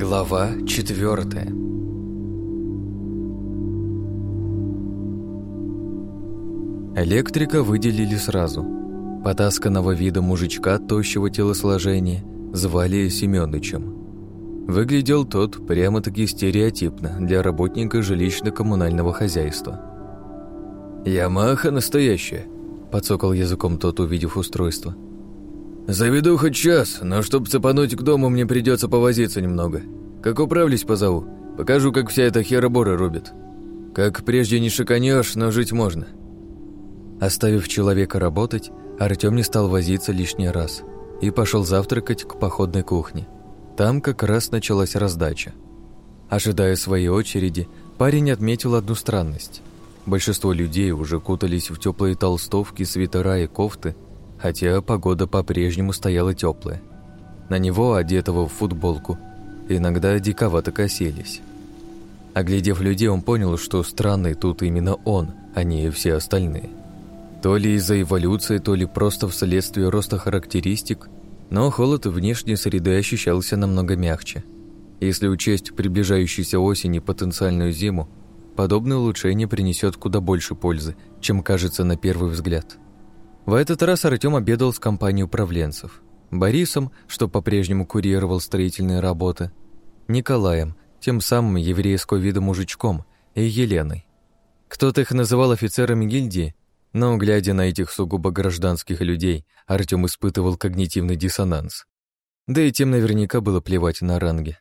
Глава четвертая. Электрика выделили сразу. Потасканного вида мужичка тощего телосложения звали Семёнычем. Выглядел тот прямо-таки стереотипно для работника жилищно-коммунального хозяйства. «Ямаха настоящая», — подсокал языком тот, увидев устройство. «Заведу хоть час, но чтоб цепануть к дому, мне придется повозиться немного. Как управлюсь, позову. Покажу, как вся эта херобора рубит. Как прежде не шиканешь, но жить можно». Оставив человека работать, Артём не стал возиться лишний раз и пошел завтракать к походной кухне. Там как раз началась раздача. Ожидая своей очереди, парень отметил одну странность. Большинство людей уже кутались в теплые толстовки, свитера и кофты, хотя погода по-прежнему стояла теплая. На него, одетого в футболку, иногда диковато косились. Оглядев людей, он понял, что странный тут именно он, а не все остальные. То ли из-за эволюции, то ли просто вследствие роста характеристик, но холод внешней среды ощущался намного мягче. Если учесть приближающуюся осень и потенциальную зиму, подобное улучшение принесет куда больше пользы, чем кажется на первый взгляд. В этот раз Артем обедал с компанией управленцев. Борисом, что по-прежнему курировал строительные работы, Николаем, тем самым еврейского вида мужичком, и Еленой. Кто-то их называл офицерами гильдии, но, глядя на этих сугубо гражданских людей, Артем испытывал когнитивный диссонанс. Да и тем наверняка было плевать на ранги.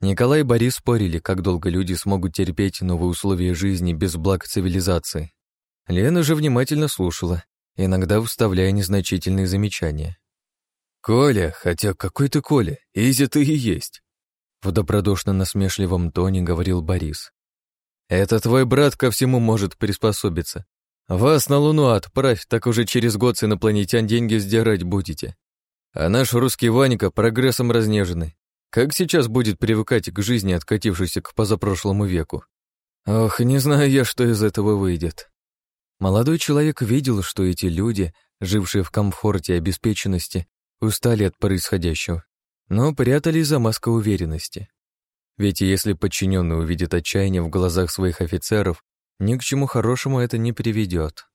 Николай и Борис спорили, как долго люди смогут терпеть новые условия жизни без благ цивилизации. Лена же внимательно слушала, иногда вставляя незначительные замечания. «Коля, хотя какой ты Коля? Изи ты и есть!» В добродушно-насмешливом тоне говорил Борис. «Это твой брат ко всему может приспособиться. Вас на Луну отправь, так уже через год с инопланетян деньги сдирать будете. А наш русский Ванька прогрессом разнеженный. Как сейчас будет привыкать к жизни, откатившейся к позапрошлому веку? Ох, не знаю я, что из этого выйдет. Молодой человек видел, что эти люди, жившие в комфорте и обеспеченности, устали от происходящего, но прятались за маской уверенности. Ведь если подчиненный увидит отчаяние в глазах своих офицеров, ни к чему хорошему это не приведет.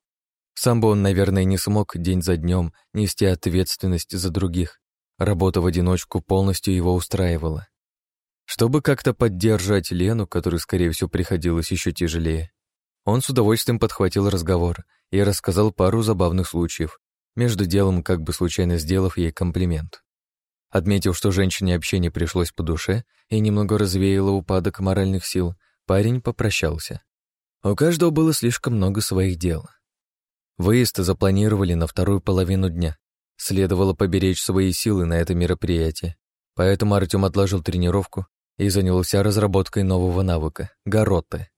Сам бы он, наверное, не смог день за днем нести ответственность за других. Работа в одиночку полностью его устраивала. Чтобы как-то поддержать Лену, которой, скорее всего, приходилось еще тяжелее, он с удовольствием подхватил разговор и рассказал пару забавных случаев, между делом как бы случайно сделав ей комплимент. Отметив, что женщине общение пришлось по душе и немного развеяло упадок моральных сил, парень попрощался. У каждого было слишком много своих дел. Выезд запланировали на вторую половину дня. Следовало поберечь свои силы на это мероприятие. Поэтому Артем отложил тренировку и занялся разработкой нового навыка — горотты.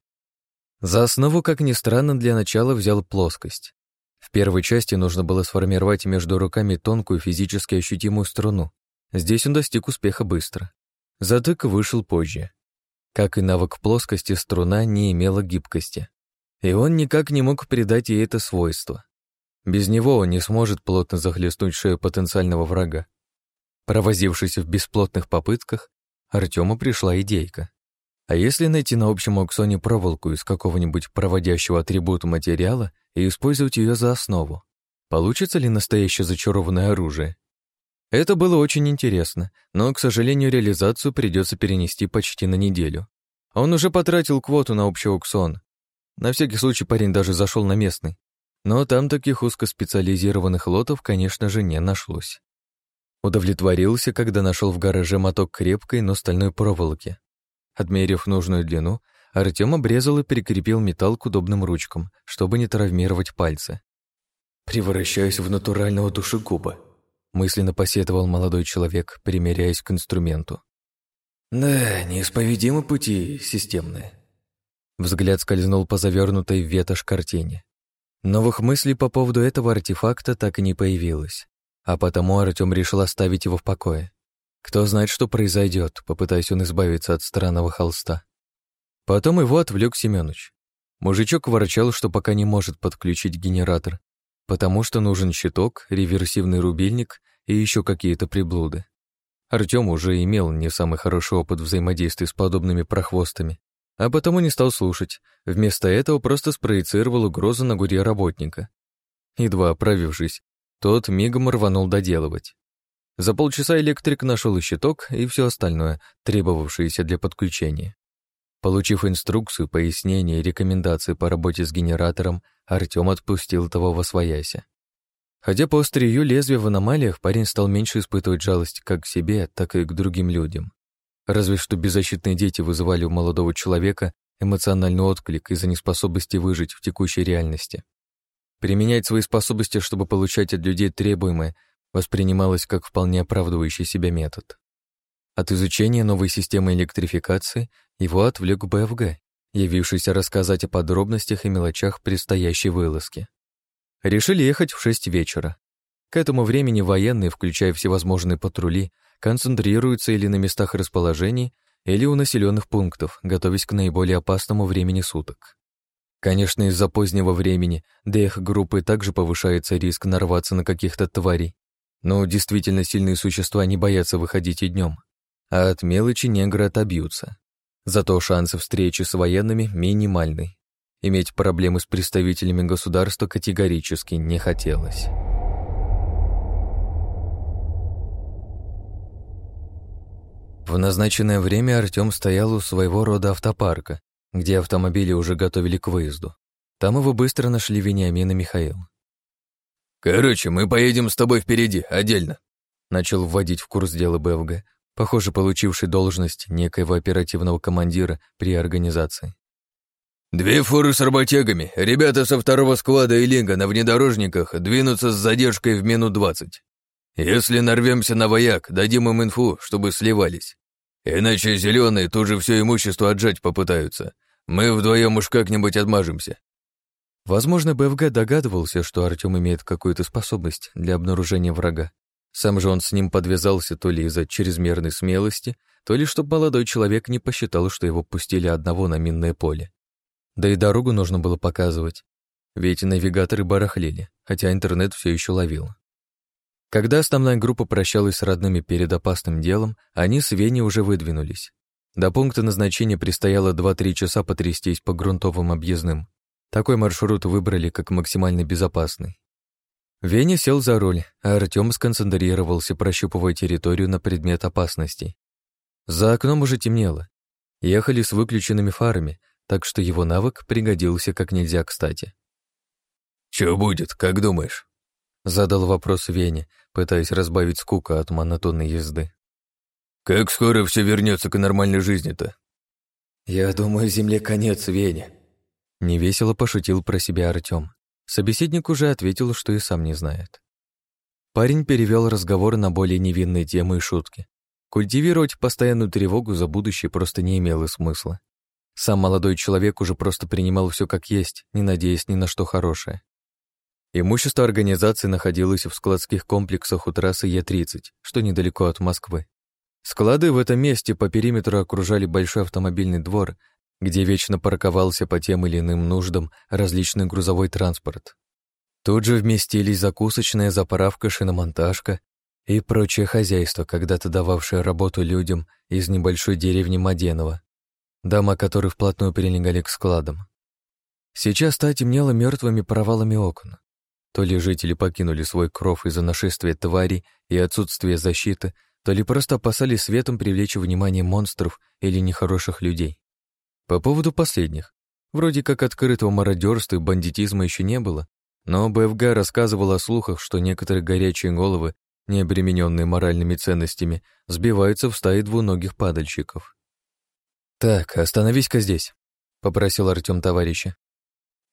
За основу, как ни странно, для начала взял плоскость. В первой части нужно было сформировать между руками тонкую физически ощутимую струну. Здесь он достиг успеха быстро. Затык вышел позже. Как и навык плоскости, струна не имела гибкости. И он никак не мог придать ей это свойство. Без него он не сможет плотно захлестнуть шею потенциального врага. Провозившись в бесплотных попытках, Артему пришла идейка. А если найти на общем аукционе проволоку из какого-нибудь проводящего атрибута материала и использовать ее за основу. Получится ли настоящее зачарованное оружие? Это было очень интересно, но, к сожалению, реализацию придется перенести почти на неделю. Он уже потратил квоту на общий аукцион. На всякий случай парень даже зашел на местный. Но там таких узкоспециализированных лотов, конечно же, не нашлось. Удовлетворился, когда нашел в гараже моток крепкой, но стальной проволоки. Отмерив нужную длину, Артем обрезал и прикрепил металл к удобным ручкам, чтобы не травмировать пальцы. «Превращаюсь в натурального душегуба», — мысленно посетовал молодой человек, примеряясь к инструменту. «Да, неисповедимы пути системные». Взгляд скользнул по завернутой в ветошь картине. Новых мыслей по поводу этого артефакта так и не появилось, а потому Артем решил оставить его в покое. Кто знает, что произойдет, попытаясь он избавиться от странного холста. Потом его отвлек Семёныч. Мужичок ворчал, что пока не может подключить генератор, потому что нужен щиток, реверсивный рубильник и еще какие-то приблуды. Артём уже имел не самый хороший опыт взаимодействия с подобными прохвостами, а потому не стал слушать. Вместо этого просто спроецировал угрозу на гуре работника. Едва оправившись, тот мигом рванул доделывать. За полчаса электрик нашел и щиток, и все остальное, требовавшееся для подключения. Получив инструкцию, пояснения и рекомендации по работе с генератором, Артём отпустил того во свояся. Хотя по острию лезвия в аномалиях парень стал меньше испытывать жалость как к себе, так и к другим людям. Разве что беззащитные дети вызывали у молодого человека эмоциональный отклик из-за неспособности выжить в текущей реальности. Применять свои способности, чтобы получать от людей требуемое, воспринималось как вполне оправдывающий себя метод. От изучения новой системы электрификации его отвлек БФГ, явившийся рассказать о подробностях и мелочах предстоящей вылазки. Решили ехать в шесть вечера. К этому времени военные, включая всевозможные патрули, концентрируются или на местах расположений, или у населенных пунктов, готовясь к наиболее опасному времени суток. Конечно, из-за позднего времени для их группы также повышается риск нарваться на каких-то тварей, но действительно сильные существа не боятся выходить и днем, а от мелочи негры отобьются. Зато шансы встречи с военными минимальны. Иметь проблемы с представителями государства категорически не хотелось. В назначенное время Артём стоял у своего рода автопарка, где автомобили уже готовили к выезду. Там его быстро нашли Вениамин и Михаил. «Короче, мы поедем с тобой впереди, отдельно», начал вводить в курс дела БФГ, похоже, получивший должность некоего оперативного командира при организации. «Две фуры с работягами. Ребята со второго склада и линга на внедорожниках двинутся с задержкой в минут двадцать. Если нарвемся на вояк, дадим им инфу, чтобы сливались. Иначе зеленые тут же все имущество отжать попытаются. Мы вдвоем уж как-нибудь отмажемся. Возможно, БФГ догадывался, что Артем имеет какую-то способность для обнаружения врага. Сам же он с ним подвязался то ли из-за чрезмерной смелости, то ли чтобы молодой человек не посчитал, что его пустили одного на минное поле. Да и дорогу нужно было показывать, ведь навигаторы барахлили, хотя интернет все еще ловил. Когда основная группа прощалась с родными перед опасным делом, они с Веней уже выдвинулись. До пункта назначения предстояло 2-3 часа потрястись по грунтовым объездным. Такой маршрут выбрали как максимально безопасный. Веня сел за руль, а Артем сконцентрировался, прощупывая территорию на предмет опасностей. За окном уже темнело. Ехали с выключенными фарами, так что его навык пригодился как нельзя кстати. «Чё будет, как думаешь?» Задал вопрос Вене, пытаясь разбавить скуку от монотонной езды. «Как скоро все вернется к нормальной жизни-то?» «Я думаю, земле конец, Веня». Невесело пошутил про себя Артем. Собеседник уже ответил, что и сам не знает. Парень перевел разговор на более невинные темы и шутки. Культивировать постоянную тревогу за будущее просто не имело смысла. Сам молодой человек уже просто принимал все как есть, не надеясь ни на что хорошее. Имущество организации находилось в складских комплексах у трассы Е-30, что недалеко от Москвы. Склады в этом месте по периметру окружали большой автомобильный двор, где вечно парковался по тем или иным нуждам различный грузовой транспорт. Тут же вместились закусочная заправка, шиномонтажка и прочее хозяйство, когда-то дававшее работу людям из небольшой деревни Маденова, дома которых вплотную прилегали к складам. Сейчас та темнела мертвыми провалами окон. То ли жители покинули свой кров из-за нашествия тварей и отсутствия защиты, то ли просто опасались светом привлечь внимание монстров или нехороших людей. По поводу последних. Вроде как открытого мародерства и бандитизма еще не было, но БФГ рассказывал о слухах, что некоторые горячие головы, не обремененные моральными ценностями, сбиваются в стаи двуногих падальщиков. «Так, остановись-ка здесь», — попросил Артем товарища.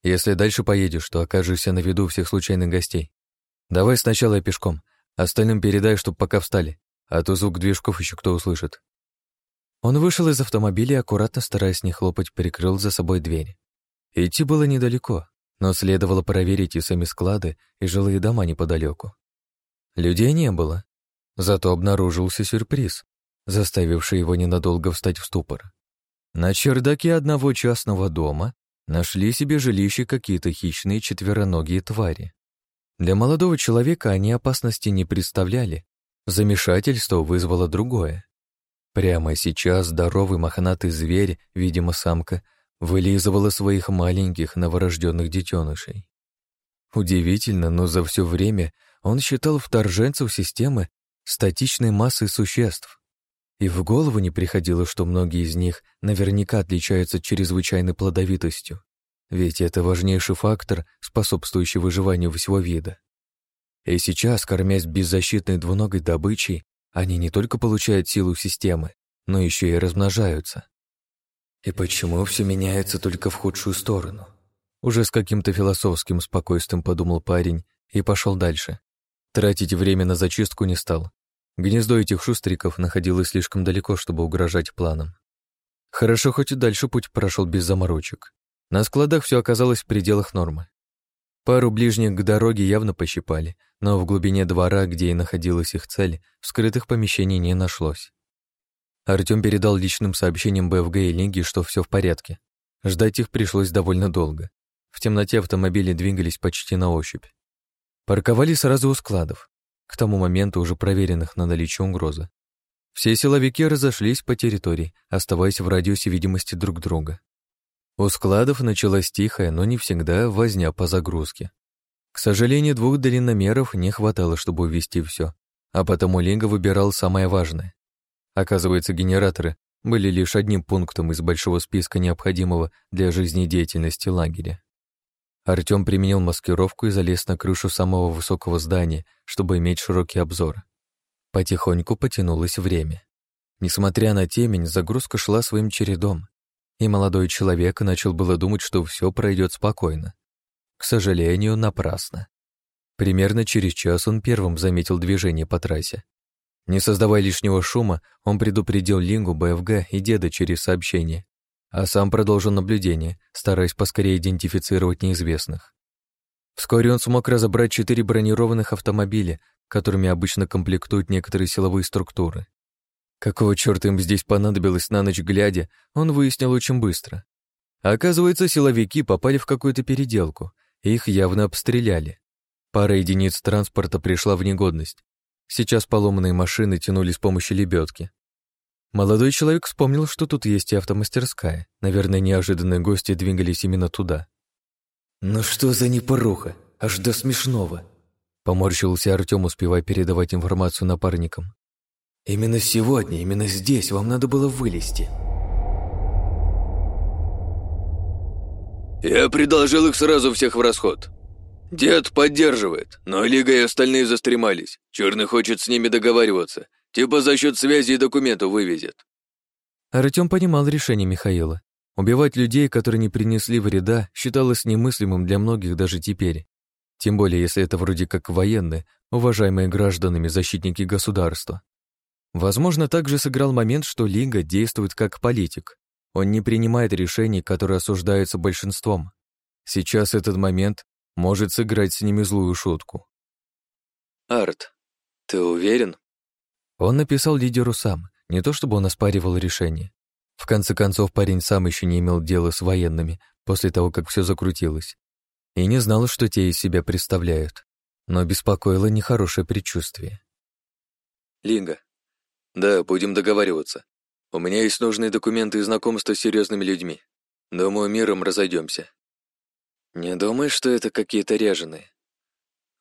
Если дальше поедешь, то окажешься на виду всех случайных гостей. Давай сначала пешком, остальным передай, чтоб пока встали, а то звук движков еще кто услышит». Он вышел из автомобиля и, аккуратно стараясь не хлопать, прикрыл за собой дверь. Идти было недалеко, но следовало проверить и сами склады, и жилые дома неподалеку. Людей не было, зато обнаружился сюрприз, заставивший его ненадолго встать в ступор. На чердаке одного частного дома нашли себе жилище какие-то хищные четвероногие твари. Для молодого человека они опасности не представляли, Замешательство вызвало другое. Прямо сейчас здоровый мохнатый зверь, видимо, самка, вылизывала своих маленьких новорожденных детенышей. Удивительно, но за все время он считал вторженцев системы статичной массой существ. И в голову не приходило, что многие из них наверняка отличаются чрезвычайной плодовитостью, ведь это важнейший фактор, способствующий выживанию всего вида. И сейчас, кормясь беззащитной двуногой добычей, они не только получают силу системы, но еще и размножаются. И почему все меняется только в худшую сторону? Уже с каким-то философским спокойствием подумал парень и пошел дальше. Тратить время на зачистку не стал. Гнездо этих шустриков находилось слишком далеко, чтобы угрожать планам. Хорошо, хоть и дальше путь прошел без заморочек. На складах все оказалось в пределах нормы. Пару ближних к дороге явно пощипали, но в глубине двора, где и находилась их цель, скрытых помещений не нашлось. Артём передал личным сообщением БФГ и Линги, что все в порядке. Ждать их пришлось довольно долго. В темноте автомобили двигались почти на ощупь. Парковали сразу у складов, к тому моменту уже проверенных на наличие угрозы. Все силовики разошлись по территории, оставаясь в радиусе видимости друг друга. У складов началась тихая, но не всегда возня по загрузке. К сожалению, двух длинномеров не хватало, чтобы увести все, а потому Линга выбирал самое важное. Оказывается, генераторы были лишь одним пунктом из большого списка необходимого для жизнедеятельности лагеря. Артём применил маскировку и залез на крышу самого высокого здания, чтобы иметь широкий обзор. Потихоньку потянулось время. Несмотря на темень, загрузка шла своим чередом, и молодой человек начал было думать, что все пройдет спокойно. К сожалению, напрасно. Примерно через час он первым заметил движение по трассе. Не создавая лишнего шума, он предупредил Лингу, БФГ и деда через сообщение, а сам продолжил наблюдение, стараясь поскорее идентифицировать неизвестных. Вскоре он смог разобрать четыре бронированных автомобиля, которыми обычно комплектуют некоторые силовые структуры. Какого черта им здесь понадобилось на ночь глядя, он выяснил очень быстро. Оказывается, силовики попали в какую-то переделку, их явно обстреляли. Пара единиц транспорта пришла в негодность. Сейчас поломанные машины тянули с помощью лебедки. Молодой человек вспомнил, что тут есть и автомастерская. Наверное, неожиданные гости двигались именно туда. «Ну что за непоруха? Аж до смешного!» Поморщился Артем, успевая передавать информацию напарникам. Именно сегодня, именно здесь вам надо было вылезти. Я предложил их сразу всех в расход. Дед поддерживает, но Лига и остальные застремались. Черный хочет с ними договариваться. Типа за счет связи и документов вывезет. Артем понимал решение Михаила. Убивать людей, которые не принесли вреда, считалось немыслимым для многих даже теперь. Тем более, если это вроде как военные, уважаемые гражданами защитники государства. Возможно, также сыграл момент, что Лига действует как политик. Он не принимает решений, которые осуждаются большинством. Сейчас этот момент может сыграть с ними злую шутку. «Арт, ты уверен?» Он написал лидеру сам, не то чтобы он оспаривал решение. В конце концов, парень сам еще не имел дела с военными после того, как все закрутилось. И не знал, что те из себя представляют. Но беспокоило нехорошее предчувствие. «Линга, да, будем договариваться. У меня есть нужные документы и знакомства с серьезными людьми. Думаю, миром разойдемся. Не думаешь, что это какие-то ряженые?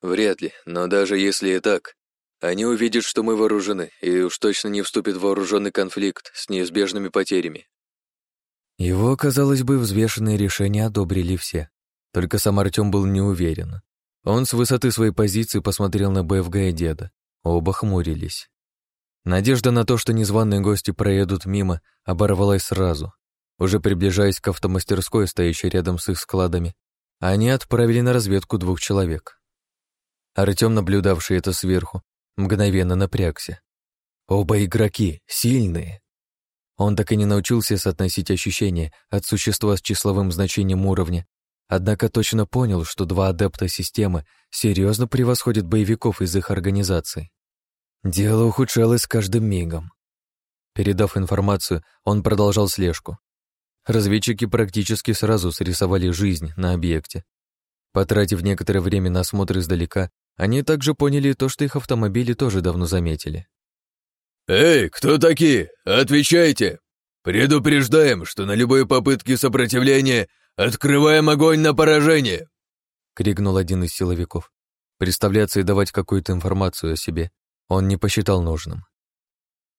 Вряд ли, но даже если и так, они увидят, что мы вооружены, и уж точно не вступит в вооруженный конфликт с неизбежными потерями. Его, казалось бы, взвешенные решения одобрили все. Только сам Артем был не уверен. Он с высоты своей позиции посмотрел на БФГ и деда. Оба хмурились. Надежда на то, что незваные гости проедут мимо, оборвалась сразу. Уже приближаясь к автомастерской, стоящей рядом с их складами, они отправили на разведку двух человек. Артем, наблюдавший это сверху, мгновенно напрягся. Оба игроки сильные. Он так и не научился соотносить ощущения от существа с числовым значением уровня, однако точно понял, что два адепта системы серьезно превосходят боевиков из их организации. Дело ухудшалось с каждым мигом. Передав информацию, он продолжал слежку. Разведчики практически сразу срисовали жизнь на объекте. Потратив некоторое время на осмотр издалека, Они также поняли то, что их автомобили тоже давно заметили. «Эй, кто такие? Отвечайте! Предупреждаем, что на любые попытки сопротивления открываем огонь на поражение!» — крикнул один из силовиков. Представляться и давать какую-то информацию о себе он не посчитал нужным.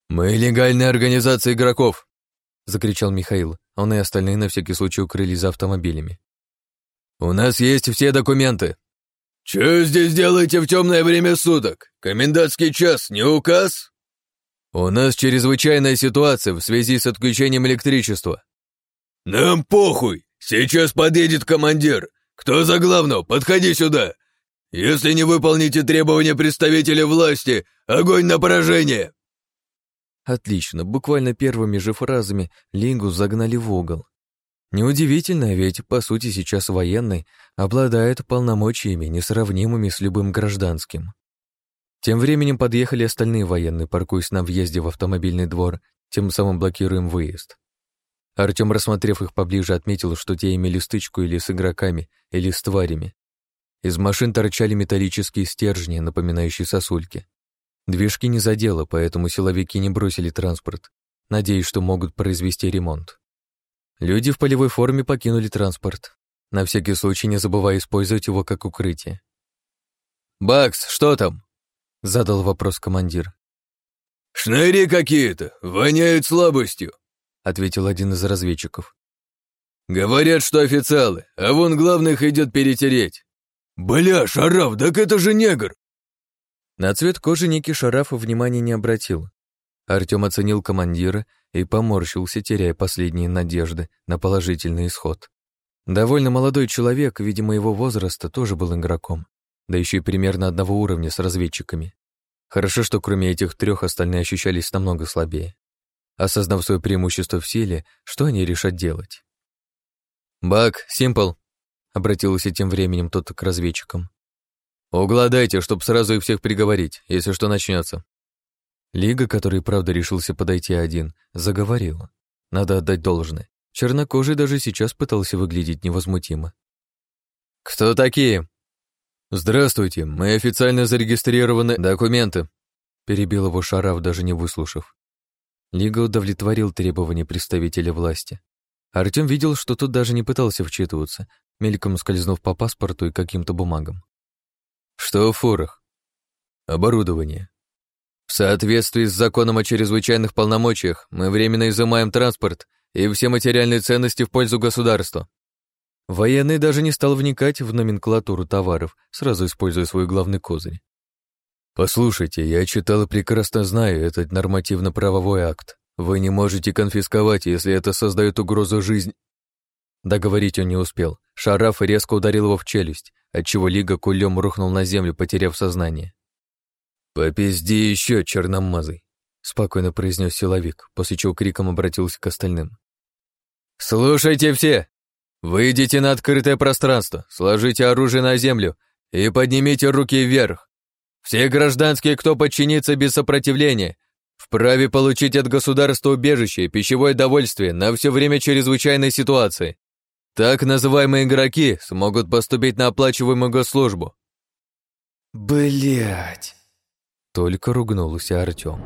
«Мы легальная организация игроков!» — закричал Михаил. Он и остальные на всякий случай укрылись за автомобилями. «У нас есть все документы!» «Чё здесь делаете в темное время суток? Комендантский час не указ?» «У нас чрезвычайная ситуация в связи с отключением электричества». «Нам похуй! Сейчас подъедет командир! Кто за главного? Подходи сюда! Если не выполните требования представителя власти, огонь на поражение!» Отлично, буквально первыми же фразами Лингу загнали в угол. Неудивительно, ведь, по сути, сейчас военный обладает полномочиями, несравнимыми с любым гражданским. Тем временем подъехали остальные военные, паркуясь на въезде в автомобильный двор, тем самым блокируем выезд. Артем, рассмотрев их поближе, отметил, что те имели стычку или с игроками, или с тварями. Из машин торчали металлические стержни, напоминающие сосульки. Движки не задело, поэтому силовики не бросили транспорт, надеясь, что могут произвести ремонт. Люди в полевой форме покинули транспорт, на всякий случай не забывая использовать его как укрытие. «Бакс, что там?» — задал вопрос командир. «Шныри какие-то, воняют слабостью», — ответил один из разведчиков. «Говорят, что официалы, а вон главных идет перетереть». «Бля, Шараф, так это же негр!» На цвет кожи некий Шараф внимания не обратил. Артем оценил командира и поморщился, теряя последние надежды на положительный исход. Довольно молодой человек, видимо, его возраста, тоже был игроком, да еще и примерно одного уровня с разведчиками. Хорошо, что кроме этих трех остальные ощущались намного слабее. Осознав свое преимущество в силе, что они решат делать? «Бак, Симпл!» — обратился тем временем тот к разведчикам. «Угладайте, чтоб сразу их всех приговорить, если что начнется. Лига, который, правда, решился подойти один, заговорила. Надо отдать должное. Чернокожий даже сейчас пытался выглядеть невозмутимо. «Кто такие?» «Здравствуйте, мы официально зарегистрированы документы», перебил его Шараф, даже не выслушав. Лига удовлетворил требования представителя власти. Артем видел, что тот даже не пытался вчитываться, мельком скользнув по паспорту и каким-то бумагам. «Что в фурах?» «Оборудование. В соответствии с законом о чрезвычайных полномочиях мы временно изымаем транспорт и все материальные ценности в пользу государства. Военный даже не стал вникать в номенклатуру товаров, сразу используя свой главный козырь. «Послушайте, я читал и прекрасно знаю этот нормативно-правовой акт. Вы не можете конфисковать, если это создает угрозу жизни...» Договорить он не успел. Шараф резко ударил его в челюсть, отчего Лига кулем рухнул на землю, потеряв сознание. «Попизди еще, черномазый», — спокойно произнес силовик, после чего криком обратился к остальным. «Слушайте все! Выйдите на открытое пространство, сложите оружие на землю и поднимите руки вверх. Все гражданские, кто подчинится без сопротивления, вправе получить от государства убежище и пищевое довольствие на все время чрезвычайной ситуации. Так называемые игроки смогут поступить на оплачиваемую госслужбу». Блять. Только ругнулся Артём.